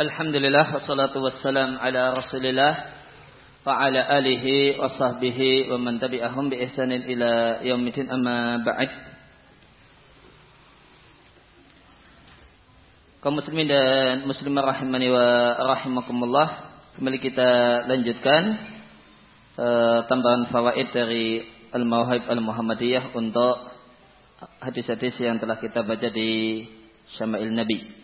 Alhamdulillah wassalatu wassalam ala Rasulillah wa ala alihi wa sahbihi wa man tabi'ahum bi ihsanin ila yaumil amma ba'd. Kaum muslimin dan muslimah rahimani wa rahimakumullah. Kembali kita lanjutkan uh, tambahan fawaid dari Al-Mawahib Al-Muhammadiyah untuk hadis-hadis yang telah kita baca di Syama'il Nabi. Uh,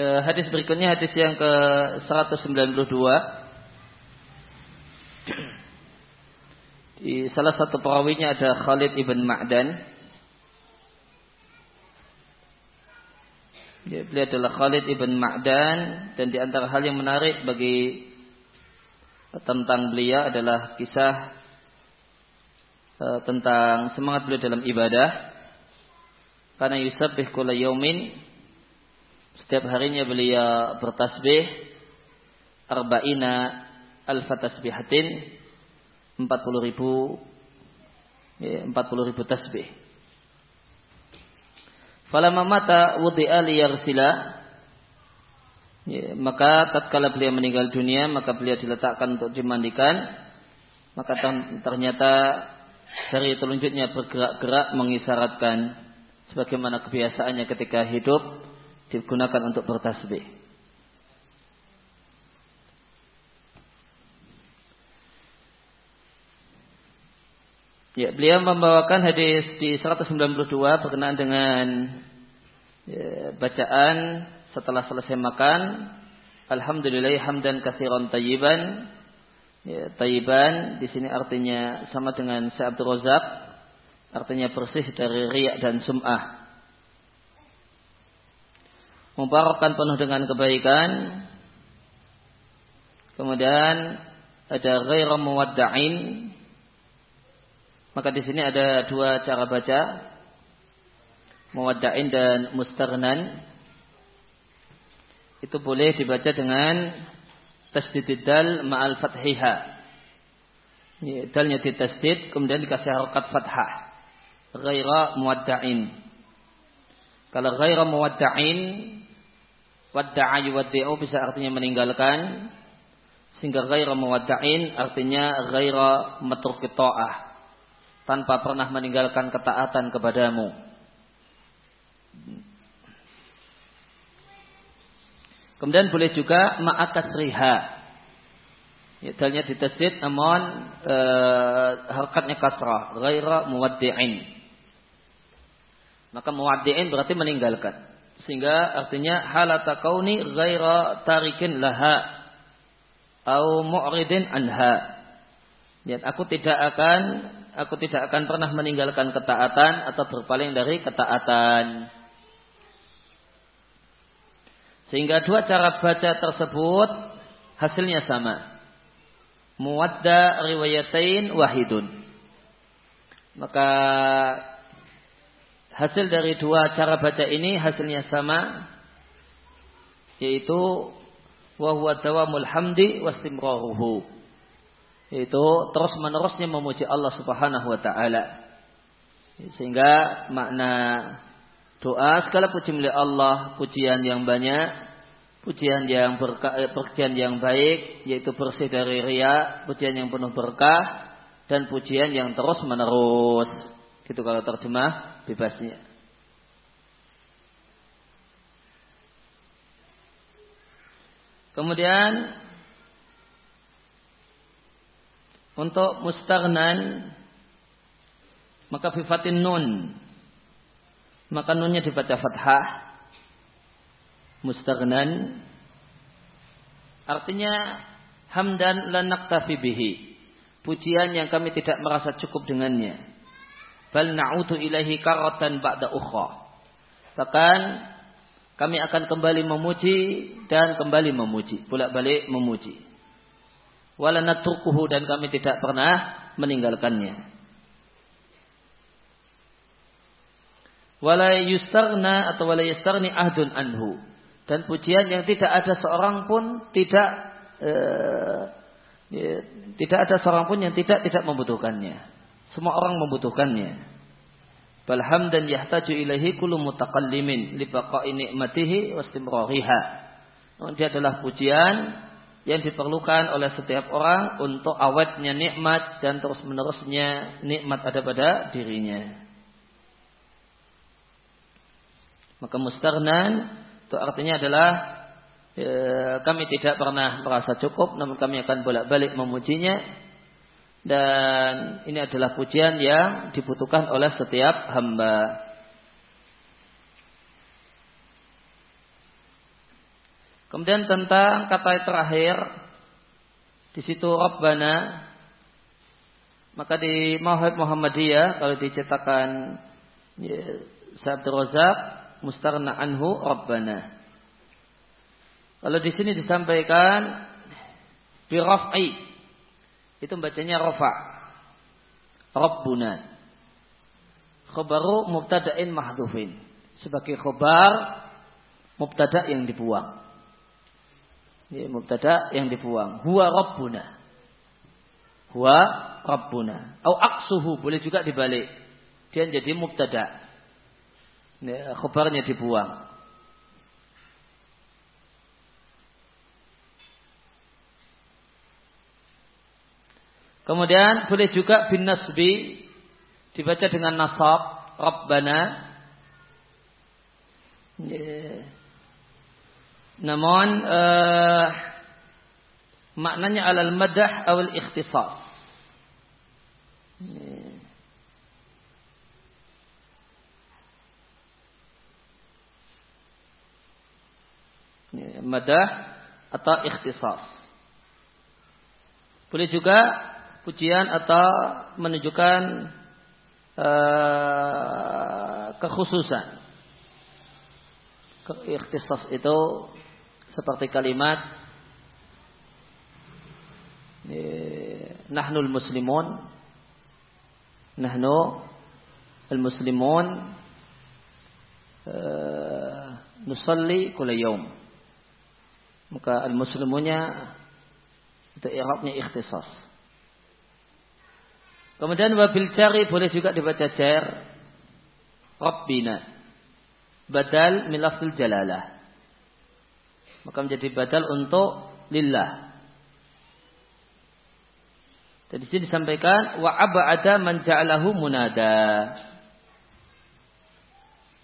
hadis berikutnya hadis yang ke 192 di salah satu perawinya ada Khalid ibn Ma'dan. Ya, beliau adalah Khalid ibn Ma'dan dan di antara hal yang menarik bagi tentang beliau adalah kisah uh, tentang semangat beliau dalam ibadah. Karena yusabbih kula yaumin setiap harinya beliau bertasbih arba'ina alfa tasbihatin 40 ribu ya, 40 ribu tasbih. Falamma mata wudi'a liyarsila ya, maka tatkala beliau meninggal dunia maka beliau diletakkan untuk dimandikan maka ternyata dari telunjuknya bergerak-gerak mengisyaratkan sebagaimana kebiasaannya ketika hidup digunakan untuk bertasbih. Ya, beliau membawakan hadis di 192 berkenaan dengan ya, bacaan setelah selesai makan. Alhamdulillah hamdan kasiron tayyiban. Ya, tayyiban di sini artinya sama dengan Syekh Abdul Razak, artinya bersih dari riak dan sum'ah mubarakan penuh dengan kebaikan. Kemudian ada ghairu muwadda'in. Maka di sini ada dua cara baca. Muwadda'in dan mustaghnan. Itu boleh dibaca dengan tasdid dal ma'al fathiha. Dalnya ditasdid kemudian dikasih harokat fathah. Ghaira muwadda'in. Kalau ghaira muwadda'in Wadda'a yuwaddi'u bisa artinya meninggalkan. Sehingga ghaira muwadda'in artinya ghaira matruki ta'ah. Tanpa pernah meninggalkan ketaatan kepadamu. Kemudian boleh juga ma'akas riha. Ya, dalnya ditasdid namun e, harkatnya kasrah. Ghaira muwaddi'in. Maka muwaddi'in berarti meninggalkan. Sehingga artinya halata kauni ghaira tarikin laha au mu'ridin anha. Dan aku tidak akan aku tidak akan pernah meninggalkan ketaatan atau berpaling dari ketaatan. Sehingga dua cara baca tersebut hasilnya sama. Muwadda riwayatain wahidun. Maka hasil dari dua cara baca ini hasilnya sama yaitu wa huwa dawamul hamdi wastimraruhu yaitu terus menerusnya memuji Allah Subhanahu wa taala. Sehingga makna doa segala puji milik Allah pujian yang banyak pujian yang berkah, eh, pujian yang baik yaitu bersih dari ria pujian yang penuh berkah dan pujian yang terus menerus gitu kalau terjemah bebasnya. Kemudian untuk mustagnan maka bifatin nun. Maka nunnya dibaca fathah. Mustagnan. Artinya hamdan lan naktafi bihi. Pujian yang kami tidak merasa cukup dengannya bal na'udu ilahi karatan ba'da ukhra. Bahkan kami akan kembali memuji dan kembali memuji, bolak-balik memuji. Wala natrukuhu dan kami tidak pernah meninggalkannya. Wala yustarna atau wala yustarni ahdun anhu. Dan pujian yang tidak ada seorang pun tidak e, Ya, tidak ada seorang pun yang tidak tidak membutuhkannya. Semua orang membutuhkannya. Balham dan yahtaju ilahi kullu mutaqallimin li baqa'i ni'matihi wa istimrariha. Dia adalah pujian yang diperlukan oleh setiap orang untuk awetnya nikmat dan terus menerusnya nikmat ada pada dirinya. Maka mustarnan itu artinya adalah e, kami tidak pernah merasa cukup namun kami akan bolak-balik memujinya dan ini adalah pujian yang dibutuhkan oleh setiap hamba. Kemudian tentang kata terakhir di situ Rabbana maka di Mauhib Muhammadiyah kalau dicetakan ya, Sabtu Razak mustarna anhu Rabbana. Kalau di sini disampaikan bi raf'i itu bacanya rafa. Rabbuna. Khobaru mubtada'in mahdufin. Sebagai khobar mubtada yang dibuang. Ya, mubtada yang dibuang. Huwa Rabbuna. Huwa Rabbuna. Au aksuhu boleh juga dibalik. Dia jadi mubtada. Ya, khobarnya dibuang. Kemudian boleh juga bin nasbi dibaca dengan nasab Rabbana. Yeah. Namun uh, maknanya alal madah awal ikhtisas. Yeah. Madah atau ikhtisas. Boleh juga pujian atau menunjukkan uh, kekhususan. Ikhtisas itu seperti kalimat nahnul muslimun nahnu al-muslimun uh, nusalli kula maka al-muslimunya itu i'rabnya ikhtisas Kemudian wabil jari boleh juga dibaca jar. Rabbina. Badal milafil jalalah. Maka menjadi badal untuk lillah. Dan di sini disampaikan wa abada man ja'alahu munada.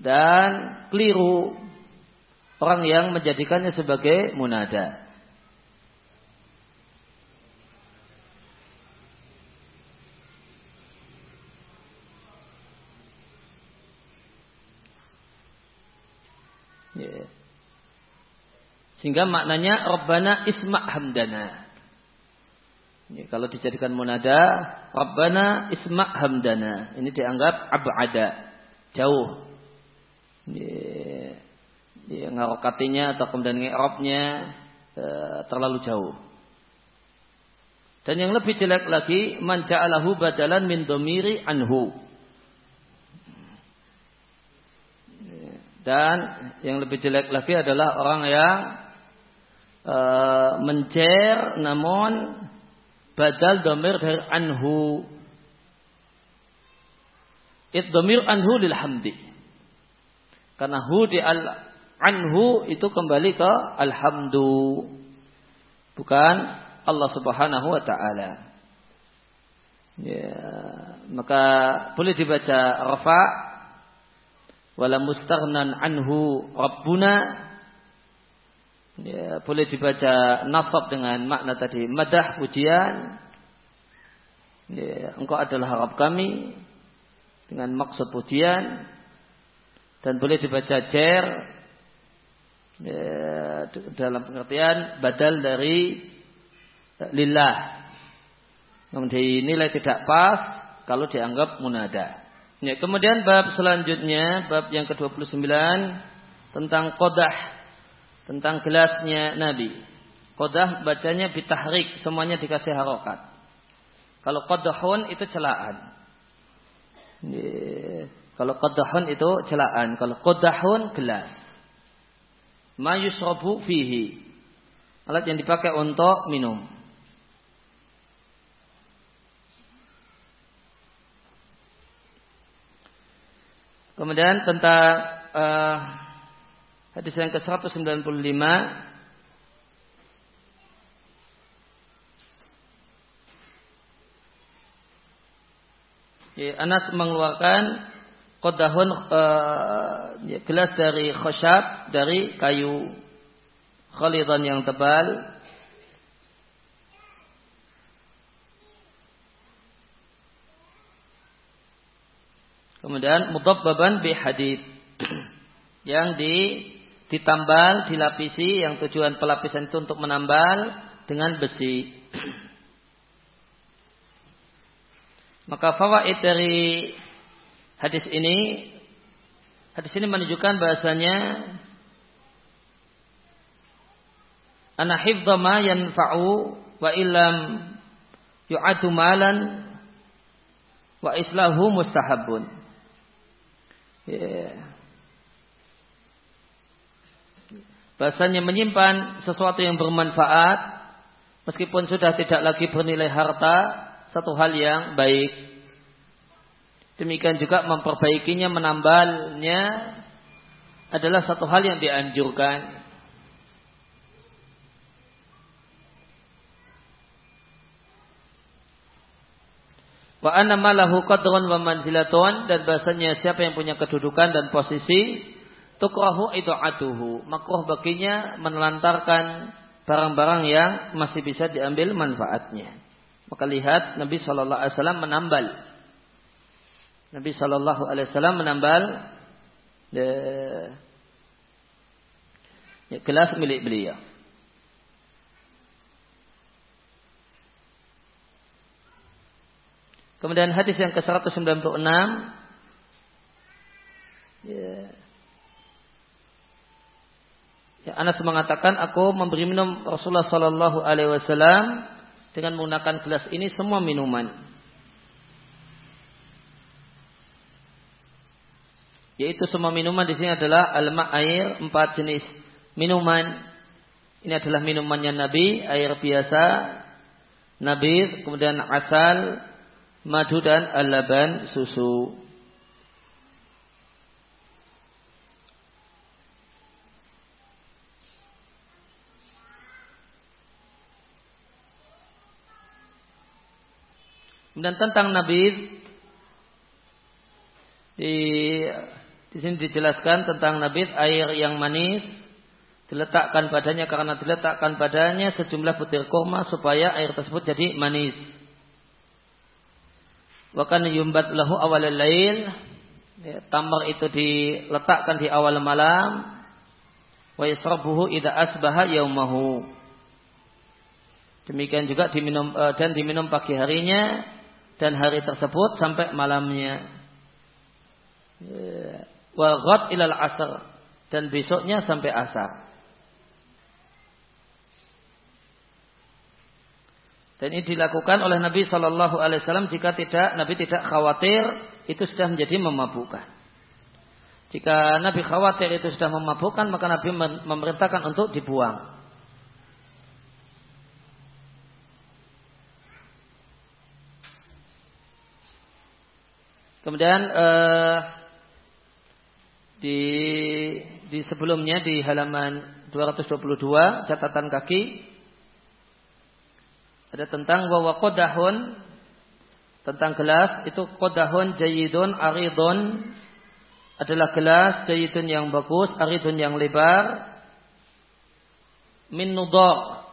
Dan keliru orang yang menjadikannya sebagai munada. Sehingga maknanya Rabbana isma' hamdana. Ini kalau dijadikan munada, Rabbana isma' hamdana. Ini dianggap ab'ada. Jauh. Ini, ini ngarokatinya atau kemudian ngerobnya e, terlalu jauh. Dan yang lebih jelek lagi, man ja'alahu badalan min domiri anhu. Dan yang lebih jelek lagi adalah orang yang uh, mencer namun badal domir dari anhu. It domir anhu lil hamdi. Karena hu di al anhu itu kembali ke alhamdu. Bukan Allah subhanahu wa ta'ala. Ya, maka boleh dibaca rafa wala mustaghnan anhu rabbuna ya, boleh dibaca nasab dengan makna tadi madah pujian. Ya, engkau adalah harap kami dengan maksud pujian. Dan boleh dibaca jer ya, dalam pengertian badal dari lillah. Namun dinilai tidak pas kalau dianggap munada Ya, kemudian bab selanjutnya, bab yang ke-29 tentang kodah, tentang gelasnya Nabi. Kodah bacanya bitahrik, semuanya dikasih harokat. Kalau kodahun itu celaan. Kalau kodahun itu celaan. Kalau kodahun gelas. Mayusrobu fihi. Alat yang dipakai untuk minum. Kemudian tentang uh, hadis yang ke-195. Anas mengeluarkan kodahun uh, gelas dari khosyab dari kayu khalidan yang tebal. Kemudian mudabbaban bi hadid yang di ditambal, dilapisi yang tujuan pelapisan itu untuk menambal dengan besi. Maka fawaid dari hadis ini hadis ini menunjukkan bahasanya ana hifdha ma yanfa'u wa illam yu'adu malan wa islahu mustahabun. Yeah. Bahasanya menyimpan sesuatu yang bermanfaat meskipun sudah tidak lagi bernilai harta satu hal yang baik. Demikian juga memperbaikinya, menambalnya adalah satu hal yang dianjurkan. Wa anna malahu qadrun wa manzilatun dan bahasanya siapa yang punya kedudukan dan posisi tukrahu atuhu makruh baginya menelantarkan barang-barang yang masih bisa diambil manfaatnya. Maka lihat Nabi Shallallahu Alaihi Wasallam menambal. Nabi Shallallahu Alaihi Wasallam menambal de, ya, gelas milik beliau. Kemudian hadis yang ke-196 ya, ya, Anas mengatakan aku memberi minum Rasulullah sallallahu alaihi wasallam dengan menggunakan gelas ini semua minuman. Yaitu semua minuman di sini adalah alma air empat jenis minuman. Ini adalah minumannya Nabi, air biasa, Nabi, kemudian asal, madu dan al-laban susu. Kemudian tentang Nabi di di sini dijelaskan tentang Nabi air yang manis diletakkan padanya karena diletakkan padanya sejumlah butir kurma supaya air tersebut jadi manis. Bahkan yumbat lahu awal lail ya, tamar itu diletakkan di awal malam wa yasrabuhu idza asbaha yaumahu. Demikian juga diminum eh, dan diminum pagi harinya dan hari tersebut sampai malamnya. Wa ghad ilal asr dan besoknya sampai asar. Dan ini dilakukan oleh Nabi Shallallahu Alaihi Wasallam jika tidak Nabi tidak khawatir itu sudah menjadi memabukkan. Jika Nabi khawatir itu sudah memabukkan maka Nabi memerintahkan untuk dibuang. Kemudian uh, di di sebelumnya di halaman 222 catatan kaki ada tentang bahwa kodahun tentang gelas itu kodahun jayidun aridun adalah gelas jayidun yang bagus aridun yang lebar min nudor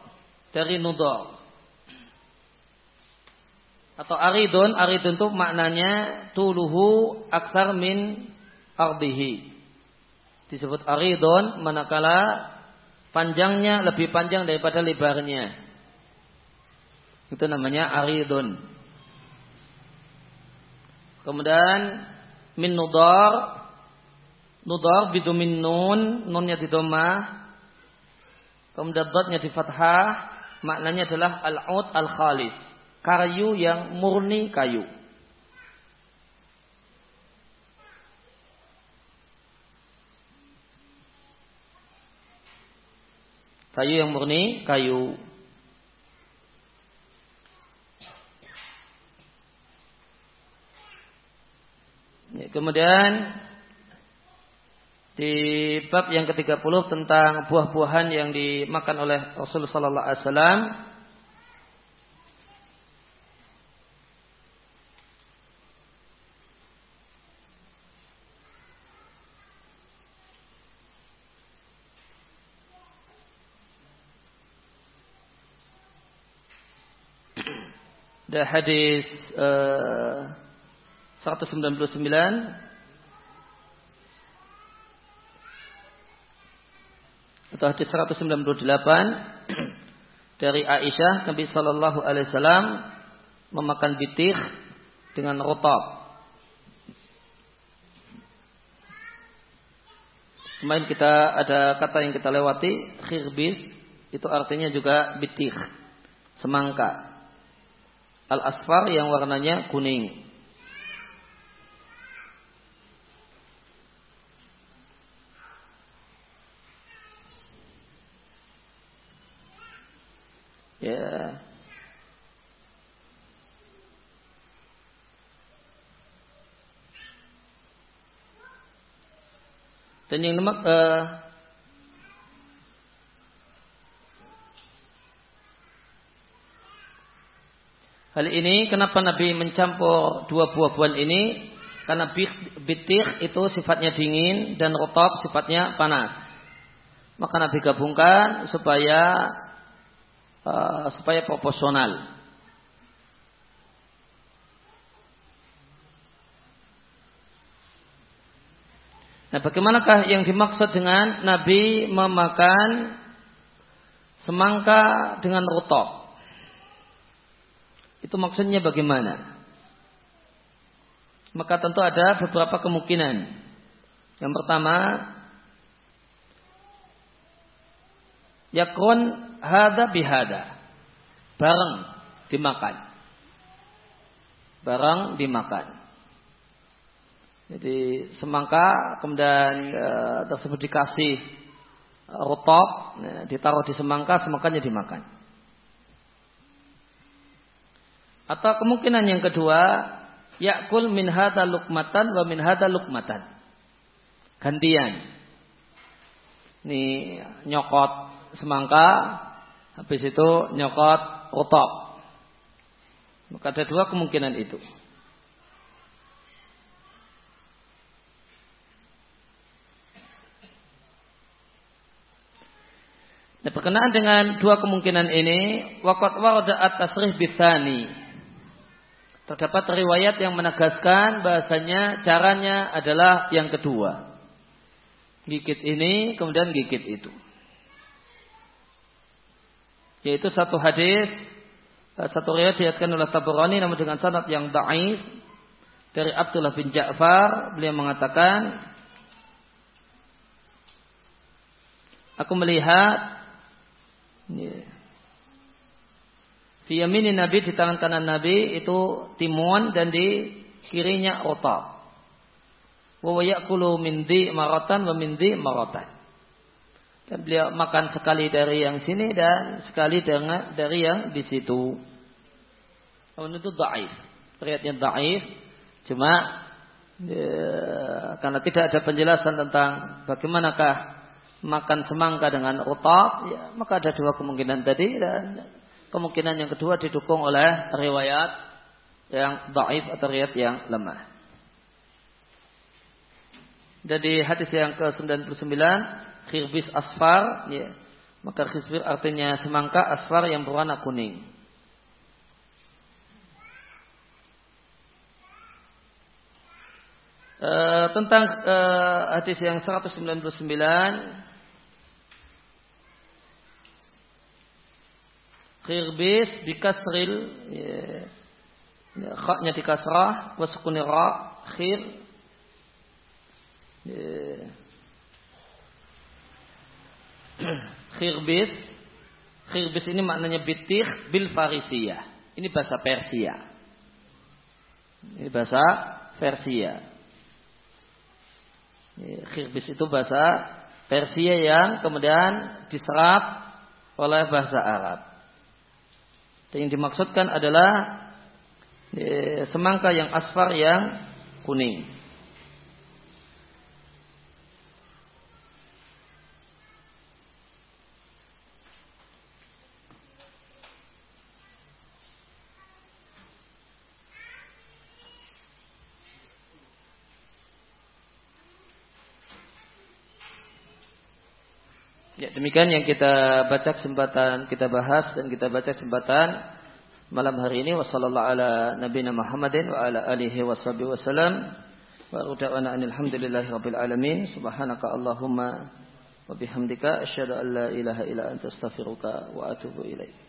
dari nudor atau aridun aridun itu maknanya tuluhu aksar min ardihi. Disebut aridun manakala panjangnya lebih panjang daripada lebarnya. Itu namanya aridun. Kemudian min nudar. Nudar bidumin nun. Nunnya di domah kemudian dotnya di fathah maknanya adalah al-ud al-khalis kayu yang murni kayu. Kayu yang murni kayu. Kemudian di bab yang ke-30 tentang buah-buahan yang dimakan oleh Rasulullah sallallahu alaihi wasallam Ada hadis uh, 199 atau hadis 198 dari Aisyah Nabi Shallallahu Alaihi Wasallam memakan bitir dengan rotab. Semain kita ada kata yang kita lewati khirbis itu artinya juga bitir semangka al-asfar yang warnanya kuning. Ya. Dan yang uh, Hal ini kenapa Nabi mencampur dua buah-buahan ini? Karena bitir itu sifatnya dingin dan rotab sifatnya panas. Maka Nabi gabungkan supaya uh, supaya proporsional. Nah, bagaimanakah yang dimaksud dengan Nabi memakan semangka dengan rotab? Itu maksudnya bagaimana? Maka tentu ada beberapa kemungkinan. Yang pertama, yakun hada bihada. Barang dimakan. Barang dimakan. Jadi semangka kemudian e, tersebut dikasih e, rotop, e, ditaruh di semangka, semangkanya dimakan. Atau kemungkinan yang kedua, yakul min hadza lukmatan wa min hadza lukmatan. Gantian. Ini nyokot semangka, habis itu nyokot rotok. Maka ada dua kemungkinan itu. Nah, berkenaan dengan dua kemungkinan ini, waqad warada at-tasrih bitsani. Terdapat riwayat yang menegaskan bahasanya caranya adalah yang kedua. Gigit ini kemudian gigit itu. Yaitu satu hadis eh, satu riwayat diatkan oleh Tabarani namun dengan sanad yang da'if dari Abdullah bin Ja'far beliau mengatakan aku melihat yeah, Fi yamini Nabi di tangan kanan Nabi itu timun dan di kirinya otak. Wa ya'kulu min di maratan wa min di maratan. Dan beliau makan sekali dari yang sini dan sekali dengan dari yang di situ. Namun itu daif. Riwayatnya daif. Cuma ya, karena tidak ada penjelasan tentang bagaimanakah makan semangka dengan otak, ya, maka ada dua kemungkinan tadi dan Kemungkinan yang kedua didukung oleh riwayat yang daif atau riwayat yang lemah. Jadi hadis yang ke-99 khirbis asfar ya. Maka khirbis artinya semangka asfar yang berwarna kuning. E, tentang e, hadis yang 199 khirbis bikasril ya, ya, khaknya di kasrah wasukuni ra khir. Ya. khirbis khirbis ini maknanya bitir bil farisiyah. Ini bahasa Persia. Ini bahasa Persia. Ya, khirbis itu bahasa Persia yang kemudian diserap oleh bahasa Arab yang dimaksudkan adalah e, semangka yang asfar yang kuning. Ya, demikian yang kita baca kesempatan kita bahas dan kita baca kesempatan malam hari ini. Wasallallahu ala nabiyina Muhammadin wa ala alihi washabihi wasallam wa ruda'ana alhamdulillahi rabbil alamin. Subhanaka allahumma wa bihamdika asyhadu an la ilaha illa anta astaghfiruka wa atubu ilaik